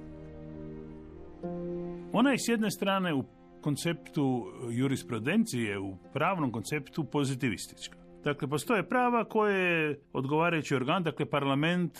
[SPEAKER 4] Ona je s jedne strane u konceptu jurisprudencije, u pravnom konceptu pozitivistička. Dakle, postoje prava koje je odgovarajući organ, dakle parlament,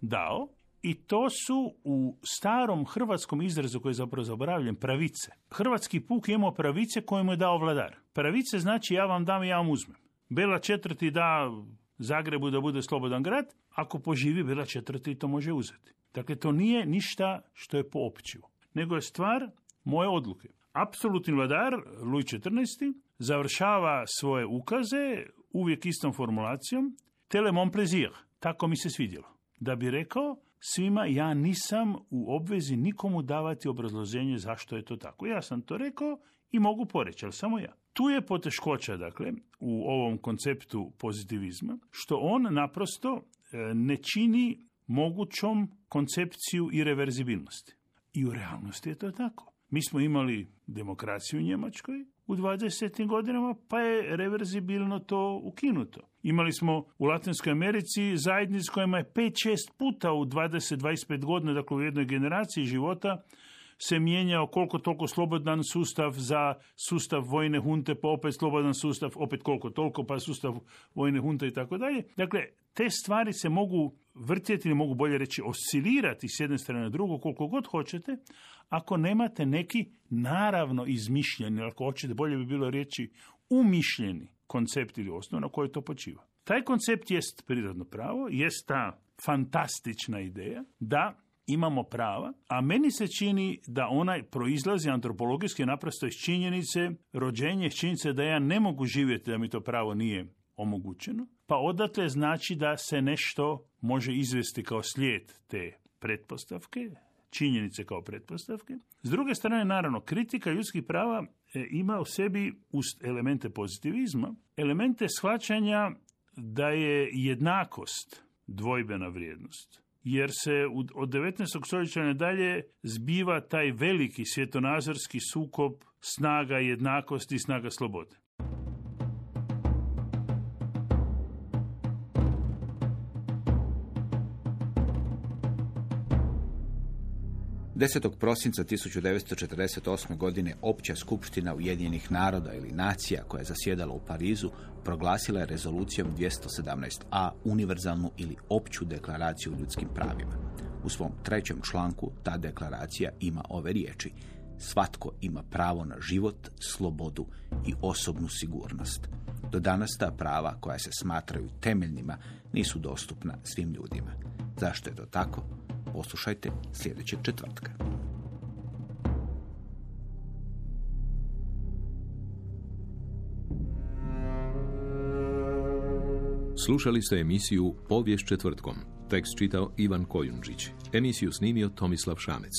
[SPEAKER 4] dao i to su u starom hrvatskom izrazu koji je zapravo zaboravljen, pravice. Hrvatski puk je imao pravice koje mu je dao vladar. Pravice znači ja vam dam i ja vam uzmem. Bela četvrti da Zagrebu da bude slobodan grad, ako poživi Bela četvrti to može uzeti. Dakle, to nije ništa što je poopćivo, nego je stvar moje odluke. Apsolutni vladar, Louis XIV, završava svoje ukaze uvijek istom formulacijom, tele mon plaisir, tako mi se svidjelo. Da bi rekao svima, ja nisam u obvezi nikomu davati obrazloženje zašto je to tako. Ja sam to rekao i mogu poreći, ali samo ja. Tu je poteškoća, dakle, u ovom konceptu pozitivizma, što on naprosto e, ne čini mogućom koncepciju i reverzibilnosti. I u realnosti je to tako. Mi smo imali demokraciju u Njemačkoj u 20. godinama, pa je reverzibilno to ukinuto. Imali smo u Latinskoj Americi zajednic kojima je 5-6 puta u 20-25 godina, dakle u jednoj generaciji života, se mijenjao koliko toliko slobodan sustav za sustav vojne hunte, pa opet slobodan sustav, opet koliko toliko, pa sustav vojne hunte i tako dalje. Dakle, te stvari se mogu vrtjeti ili mogu bolje reći oscilirati s jedne strane na drugu koliko god hoćete, ako nemate neki naravno izmišljeni, ako hoćete bolje bi bilo reći umišljeni koncept ili osnov na kojoj to počiva. Taj koncept jest prirodno pravo, jest ta fantastična ideja da imamo prava, a meni se čini da onaj proizlazi antropologijski naprosto iz činjenice, rođenje iz činjenice da ja ne mogu živjeti da mi to pravo nije omogućeno, pa odatle znači da se nešto može izvesti kao slijed te pretpostavke, činjenice kao pretpostavke. S druge strane, naravno, kritika ljudskih prava e, ima u sebi uz elemente pozitivizma, elemente shvaćanja da je jednakost dvojbena vrijednost. Jer se od 19. stoljeća nadalje zbiva taj veliki svjetonazorski sukob snaga jednakosti i snaga slobode.
[SPEAKER 2] 10. prosinca 1948. godine Opća skupština Ujedinjenih naroda ili nacija koja je zasjedala u Parizu proglasila je rezolucijom 217a univerzalnu ili opću deklaraciju ljudskim pravima. U svom trećem članku ta deklaracija ima ove riječi. Svatko ima pravo na život, slobodu i osobnu sigurnost. Do danas ta prava koja se smatraju temeljnima nisu dostupna svim ljudima. Zašto je to tako? Poslušajte sljedećeg četvrtka.
[SPEAKER 3] Slušali ste emisiju Povijest četvrtkom. Tekst čitao Ivan Kojundžić. Emisiju snimio Tomislav Šamec.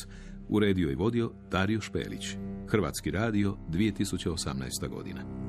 [SPEAKER 3] Uredio i vodio Dario Špelić. Hrvatski radio 2018. godina.